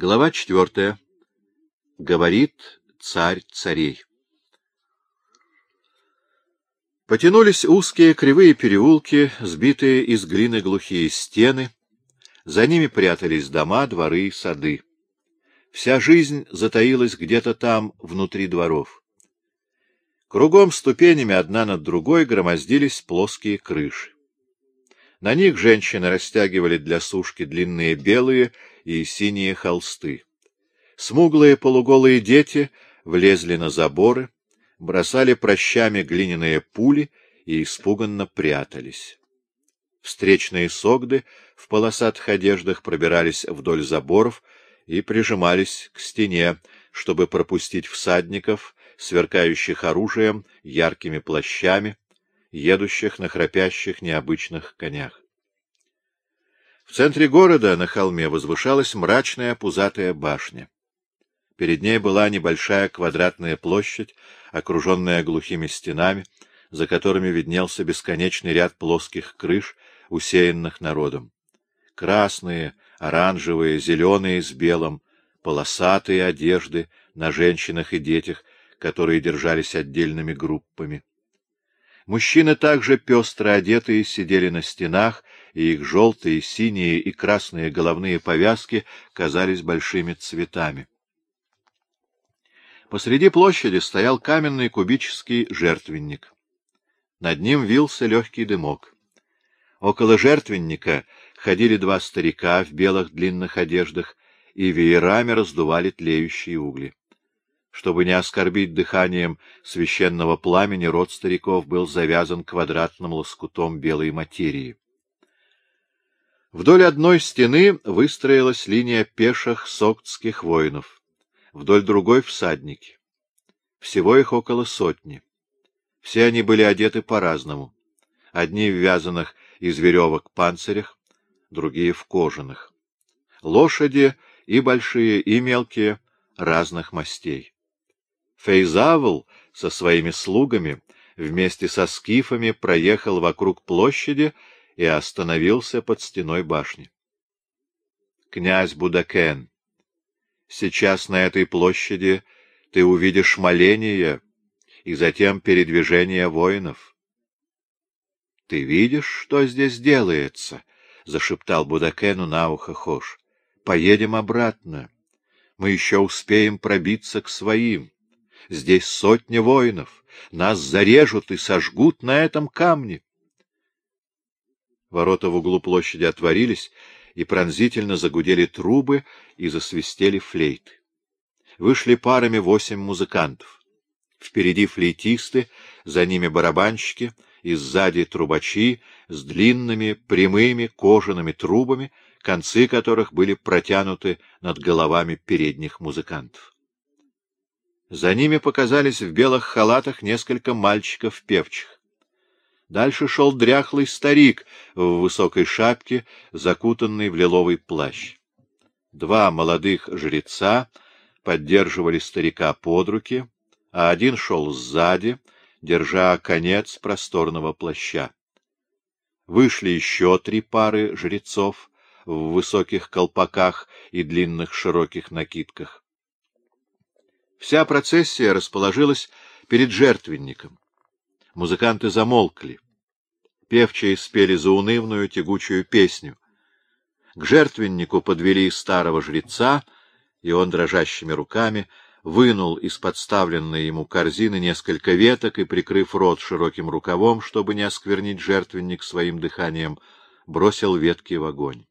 Глава четвертая. Говорит царь царей. Потянулись узкие кривые переулки, сбитые из глины глухие стены. За ними прятались дома, дворы сады. Вся жизнь затаилась где-то там, внутри дворов. Кругом ступенями одна над другой громоздились плоские крыши. На них женщины растягивали для сушки длинные белые и синие холсты. Смуглые полуголые дети влезли на заборы, бросали прощами глиняные пули и испуганно прятались. Встречные согды в полосатых одеждах пробирались вдоль заборов и прижимались к стене, чтобы пропустить всадников, сверкающих оружием, яркими плащами, едущих на храпящих необычных конях. В центре города на холме возвышалась мрачная пузатая башня. Перед ней была небольшая квадратная площадь, окруженная глухими стенами, за которыми виднелся бесконечный ряд плоских крыш, усеянных народом. Красные, оранжевые, зеленые с белым, полосатые одежды на женщинах и детях, которые держались отдельными группами. Мужчины также пестро одетые сидели на стенах, и их желтые, синие и красные головные повязки казались большими цветами. Посреди площади стоял каменный кубический жертвенник. Над ним вился легкий дымок. Около жертвенника ходили два старика в белых длинных одеждах и веерами раздували тлеющие угли. Чтобы не оскорбить дыханием священного пламени, рот стариков был завязан квадратным лоскутом белой материи. Вдоль одной стены выстроилась линия пеших соктских воинов, вдоль другой — всадники. Всего их около сотни. Все они были одеты по-разному. Одни в вязаных из веревок панцирях, другие в кожаных. Лошади и большие, и мелкие, разных мастей. Фейзавл со своими слугами вместе со скифами проехал вокруг площади и остановился под стеной башни. Князь Будакен, сейчас на этой площади ты увидишь моление и затем передвижение воинов. — Ты видишь, что здесь делается? — зашептал Будакену на ухо Хош. — Поедем обратно. Мы еще успеем пробиться к своим. Здесь сотни воинов. Нас зарежут и сожгут на этом камне. Ворота в углу площади отворились, и пронзительно загудели трубы и засвистели флейты. Вышли парами восемь музыкантов. Впереди флейтисты, за ними барабанщики, и сзади трубачи с длинными прямыми кожаными трубами, концы которых были протянуты над головами передних музыкантов. За ними показались в белых халатах несколько мальчиков-певчих. Дальше шел дряхлый старик в высокой шапке, закутанный в лиловый плащ. Два молодых жреца поддерживали старика под руки, а один шел сзади, держа конец просторного плаща. Вышли еще три пары жрецов в высоких колпаках и длинных широких накидках. Вся процессия расположилась перед жертвенником. Музыканты замолкли. Певчие спели заунывную тягучую песню. К жертвеннику подвели старого жреца, и он дрожащими руками вынул из подставленной ему корзины несколько веток и, прикрыв рот широким рукавом, чтобы не осквернить жертвенник своим дыханием, бросил ветки в огонь.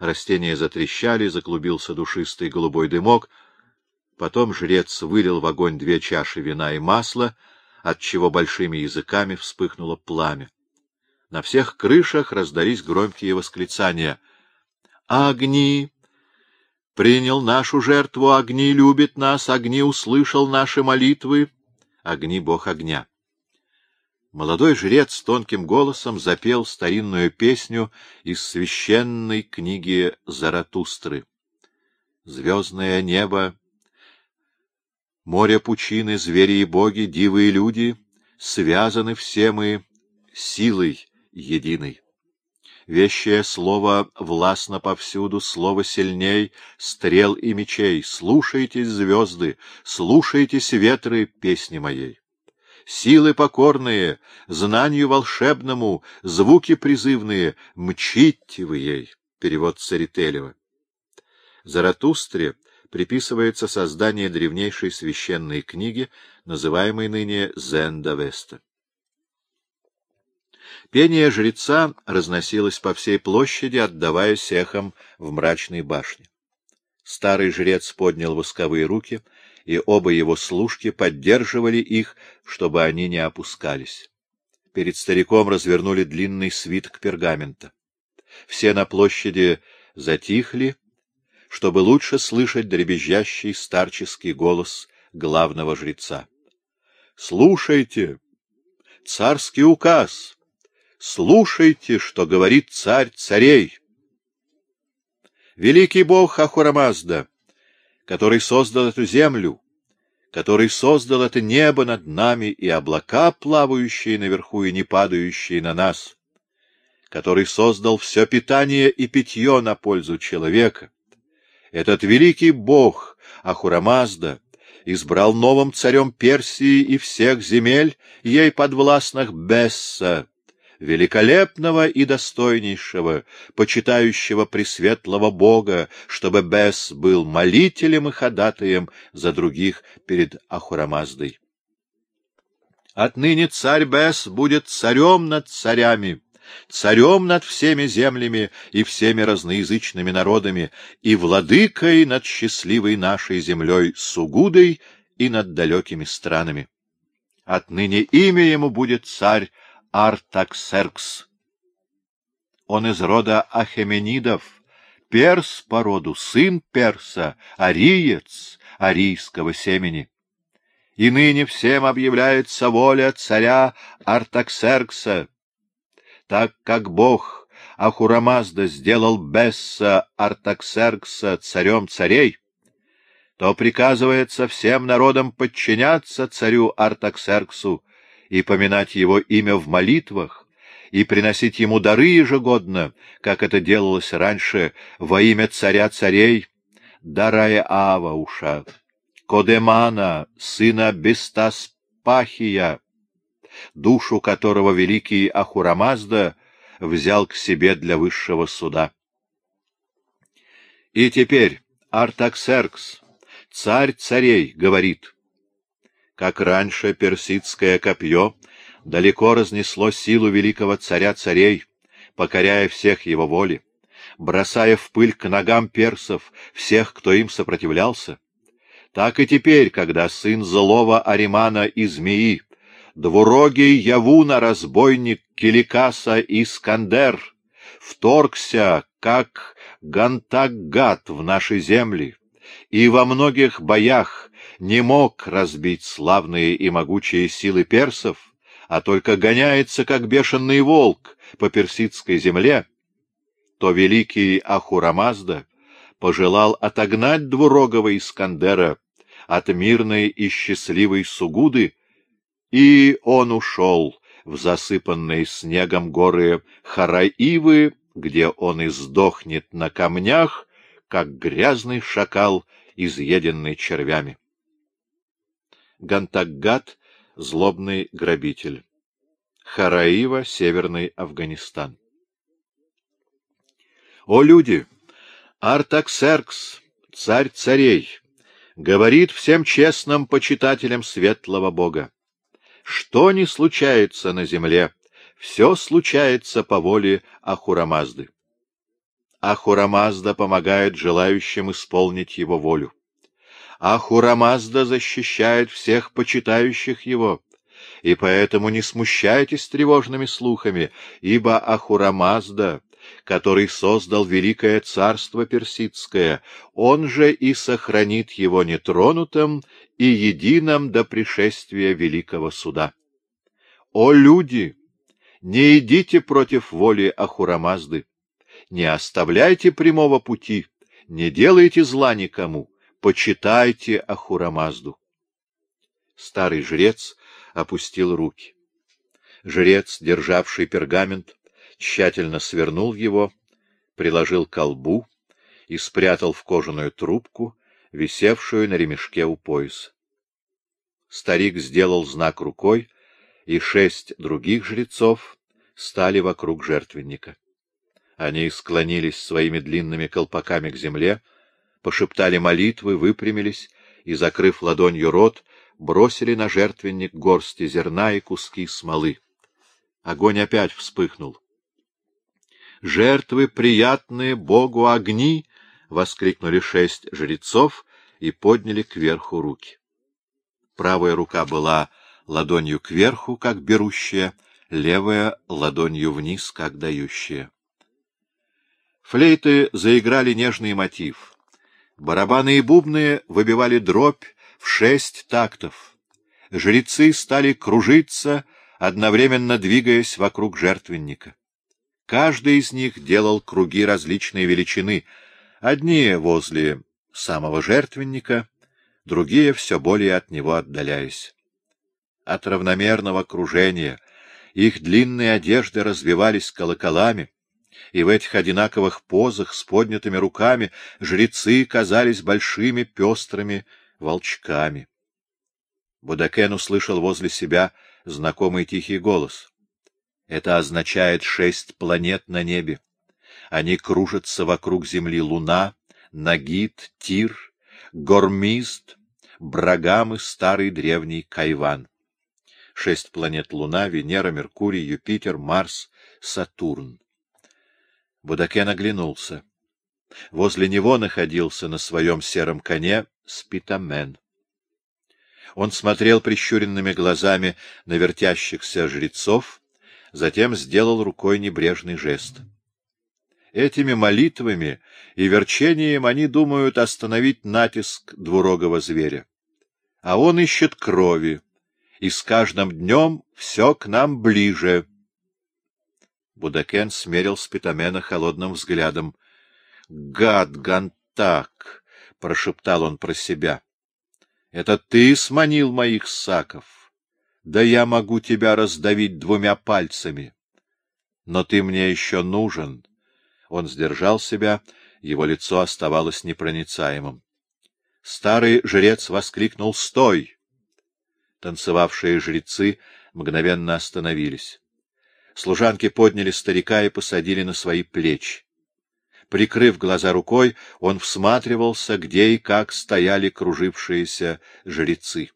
Растения затрещали, заклубился душистый голубой дымок — Потом жрец вылил в огонь две чаши вина и масла, отчего большими языками вспыхнуло пламя. На всех крышах раздались громкие восклицания. «Огни! Принял нашу жертву, огни любит нас, огни услышал наши молитвы, огни бог огня». Молодой жрец тонким голосом запел старинную песню из священной книги Заратустры. «Звездное небо Море пучины, звери и боги, дивы и люди, связаны все мы силой единой. Вещее слово властно повсюду, слово сильней стрел и мечей. Слушайтесь, звезды, слушайтесь, ветры песни моей. Силы покорные, знанию волшебному, звуки призывные, мчите вы ей. Перевод Царителева. Заратустре приписывается создание древнейшей священной книги, называемой ныне Зенда-Веста. Пение жреца разносилось по всей площади, отдаваясь эхом в мрачной башне. Старый жрец поднял восковые руки, и оба его служки поддерживали их, чтобы они не опускались. Перед стариком развернули длинный свиток пергамента. Все на площади затихли, чтобы лучше слышать дребезжащий старческий голос главного жреца. — Слушайте! Царский указ! Слушайте, что говорит царь царей. Великий бог Ахурамазда, который создал эту землю, который создал это небо над нами и облака, плавающие наверху и не падающие на нас, который создал все питание и питье на пользу человека, этот великий бог Ахурамазда избрал новым царем Персии и всех земель, ей подвластных Бесса, великолепного и достойнейшего, почитающего пресветлого Бога, чтобы Бес был молителем и ходатаем за других перед Ахурамаздой. Отныне царь Бес будет царем над царями, царем над всеми землями и всеми разноязычными народами, и владыкой над счастливой нашей землей Сугудой и над далекими странами. Отныне имя ему будет царь Артаксеркс. Он из рода Ахеменидов, перс по роду, сын перса, ариец арийского семени. И ныне всем объявляется воля царя Артаксеркса, так как Бог Ахурамазда сделал Бесса Артаксеркса царем царей, то приказывается всем народам подчиняться царю Артаксерксу, и поминать его имя в молитвах, и приносить ему дары ежегодно, как это делалось раньше, во имя царя царей, Дарая Авауша, Кодемана, сына Бестаспахия, душу которого великий Ахурамазда взял к себе для высшего суда. И теперь Артаксеркс, царь царей, говорит — как раньше персидское копье далеко разнесло силу великого царя царей, покоряя всех его воли, бросая в пыль к ногам персов всех, кто им сопротивлялся, так и теперь, когда сын злого Аримана и змеи, двурогий Явуна, разбойник Киликаса Искандер, вторгся, как Гантагат в наши земли, и во многих боях не мог разбить славные и могучие силы персов, а только гоняется, как бешеный волк, по персидской земле, то великий Ахурамазда пожелал отогнать двурогого Искандера от мирной и счастливой Сугуды, и он ушел в засыпанные снегом горы Хараивы, где он и сдохнет на камнях, как грязный шакал, изъеденный червями. Гантаггат — злобный грабитель. Хараива — Северный Афганистан. О, люди! Артаксеркс, царь царей, говорит всем честным почитателям светлого Бога. Что ни случается на земле, все случается по воле Ахурамазды. Ахурамазда помогает желающим исполнить его волю. Ахурамазда защищает всех почитающих его, и поэтому не смущайтесь тревожными слухами, ибо Ахурамазда, который создал великое царство персидское, он же и сохранит его нетронутым и единым до пришествия великого суда. О люди! Не идите против воли Ахурамазды, не оставляйте прямого пути, не делайте зла никому, почитайте Ахурамазду. Старый жрец опустил руки. Жрец, державший пергамент, тщательно свернул его, приложил к колбу и спрятал в кожаную трубку, висевшую на ремешке у пояса. Старик сделал знак рукой, и шесть других жрецов стали вокруг жертвенника. Они склонились своими длинными колпаками к земле, пошептали молитвы, выпрямились и, закрыв ладонью рот, бросили на жертвенник горсти зерна и куски смолы. Огонь опять вспыхнул. «Жертвы приятные Богу огни!» — воскликнули шесть жрецов и подняли кверху руки. Правая рука была ладонью кверху, как берущая, левая — ладонью вниз, как дающая. Флейты заиграли нежный мотив. Барабаны и бубны выбивали дробь в шесть тактов. Жрецы стали кружиться, одновременно двигаясь вокруг жертвенника. Каждый из них делал круги различной величины, одни возле самого жертвенника, другие все более от него отдаляясь. От равномерного кружения их длинные одежды развивались колоколами, и в этих одинаковых позах с поднятыми руками жрецы казались большими пестрыми волчками. Будакен услышал возле себя знакомый тихий голос. Это означает шесть планет на небе. Они кружатся вокруг Земли Луна, Нагид, Тир, Гормист, Брагам и старый древний Кайван. Шесть планет Луна, Венера, Меркурий, Юпитер, Марс, Сатурн. Будакен оглянулся. Возле него находился на своем сером коне Спитамен. Он смотрел прищуренными глазами на вертящихся жрецов, затем сделал рукой небрежный жест. Этими молитвами и верчением они думают остановить натиск двурогого зверя. А он ищет крови, и с каждым днем все к нам ближе. Будакен смерил Спитамена холодным взглядом. — Гад, Гантак! — прошептал он про себя. — Это ты сманил моих саков. Да я могу тебя раздавить двумя пальцами. Но ты мне еще нужен. Он сдержал себя, его лицо оставалось непроницаемым. Старый жрец воскликнул «Стой!». Танцевавшие жрецы мгновенно остановились. Служанки подняли старика и посадили на свои плечи. Прикрыв глаза рукой, он всматривался, где и как стояли кружившиеся жрецы.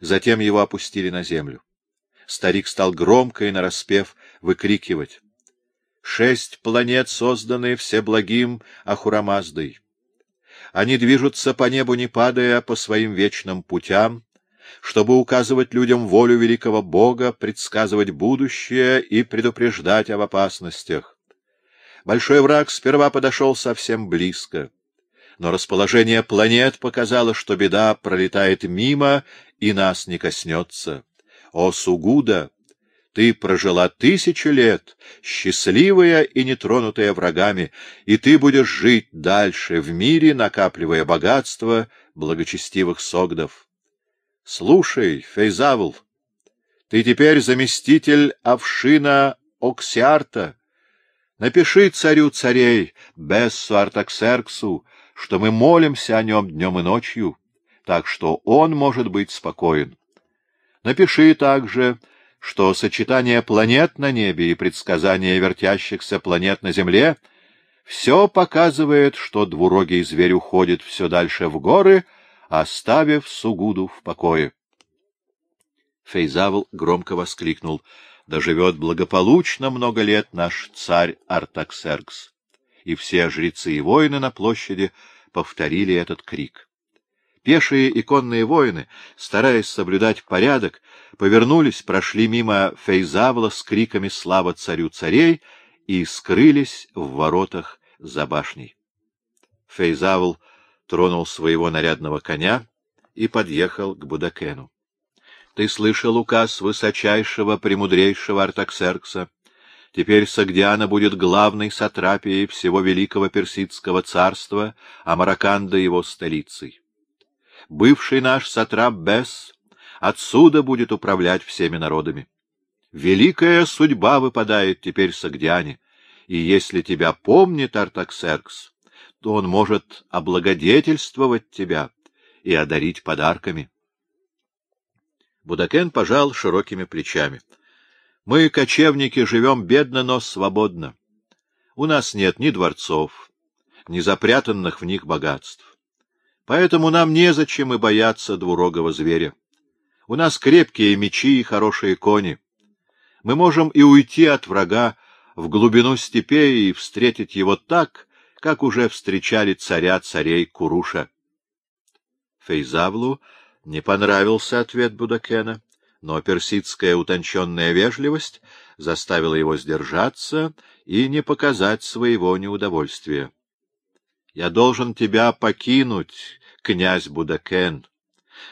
Затем его опустили на землю. Старик стал громко и нараспев выкрикивать. «Шесть планет созданы всеблагим Ахурамаздой. Они движутся по небу, не падая по своим вечным путям, чтобы указывать людям волю великого Бога, предсказывать будущее и предупреждать об опасностях. Большой враг сперва подошел совсем близко, но расположение планет показало, что беда пролетает мимо и нас не коснется. О, Сугуда! Ты прожила тысячи лет, счастливая и нетронутая врагами, и ты будешь жить дальше в мире, накапливая богатство благочестивых согдов. Слушай, Фейзавл, ты теперь заместитель Авшина Оксиарта. Напиши царю царей, Бессу Артаксерксу, что мы молимся о нем днем и ночью, так что он может быть спокоен. Напиши также, что сочетание планет на небе и предсказания вертящихся планет на Земле все показывает, что двурогий зверь уходит все дальше в горы — оставив Сугуду в покое. Фейзавл громко воскликнул. «Да живет благополучно много лет наш царь Артаксеркс!» И все жрецы и воины на площади повторили этот крик. Пешие и конные воины, стараясь соблюдать порядок, повернулись, прошли мимо Фейзавла с криками «Слава царю царей!» и скрылись в воротах за башней. Фейзавл тронул своего нарядного коня и подъехал к Будакену. — Ты слышал указ высочайшего, премудрейшего Артаксеркса? Теперь Сагдиана будет главной сатрапией всего великого персидского царства, а Мараканда его столицей. Бывший наш сатрап Бес отсюда будет управлять всеми народами. Великая судьба выпадает теперь Сагдиане, и если тебя помнит Артаксеркс, то он может облагодетельствовать тебя и одарить подарками. Будакен пожал широкими плечами. — Мы, кочевники, живем бедно, но свободно. У нас нет ни дворцов, ни запрятанных в них богатств. Поэтому нам незачем и бояться двурогого зверя. У нас крепкие мечи и хорошие кони. Мы можем и уйти от врага в глубину степей и встретить его так, как уже встречали царя царей Куруша. Фейзавлу не понравился ответ Будакена, но персидская утонченная вежливость заставила его сдержаться и не показать своего неудовольствия. — Я должен тебя покинуть, князь Будакен.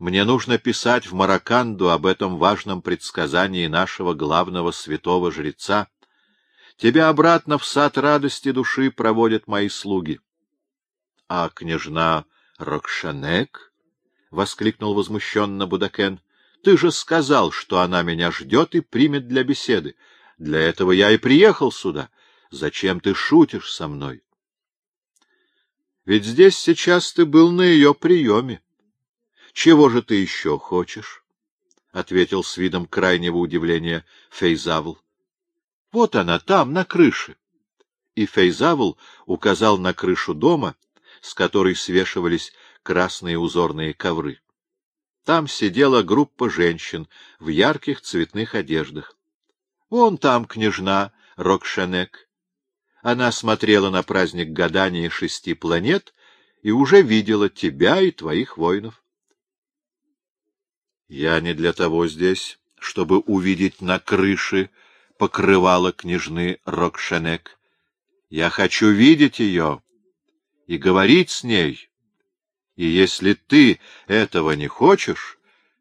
Мне нужно писать в Мараканду об этом важном предсказании нашего главного святого жреца. Тебя обратно в сад радости души проводят мои слуги. — А княжна Рокшанек? — воскликнул возмущенно Будакен. — Ты же сказал, что она меня ждет и примет для беседы. Для этого я и приехал сюда. Зачем ты шутишь со мной? — Ведь здесь сейчас ты был на ее приеме. Чего же ты еще хочешь? — ответил с видом крайнего удивления Фейзавл. — Вот она, там, на крыше. И Фейзавл указал на крышу дома, с которой свешивались красные узорные ковры. Там сидела группа женщин в ярких цветных одеждах. Вон там княжна Рокшенек. Она смотрела на праздник гадания шести планет и уже видела тебя и твоих воинов. Я не для того здесь, чтобы увидеть на крыше покрывало княжны Рокшенек. Я хочу видеть ее и говорить с ней и если ты этого не хочешь,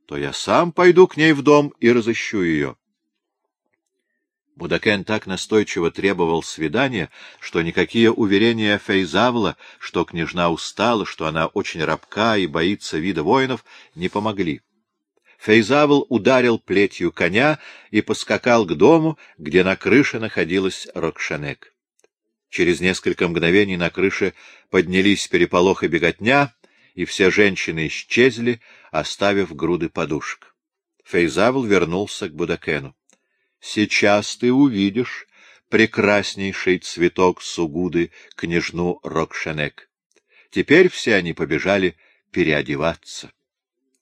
то я сам пойду к ней в дом и разыщу ее. Будакен так настойчиво требовал свидания, что никакие уверения Фейзавла, что княжна устала, что она очень рабка и боится вида воинов, не помогли. Фейзавл ударил плетью коня и поскакал к дому, где на крыше находилась Рокшанек. Через несколько мгновений на крыше поднялись переполох и беготня, и все женщины исчезли, оставив груды подушек. Фейзавл вернулся к Будакену. — Сейчас ты увидишь прекраснейший цветок Сугуды, княжну Рокшенек. Теперь все они побежали переодеваться.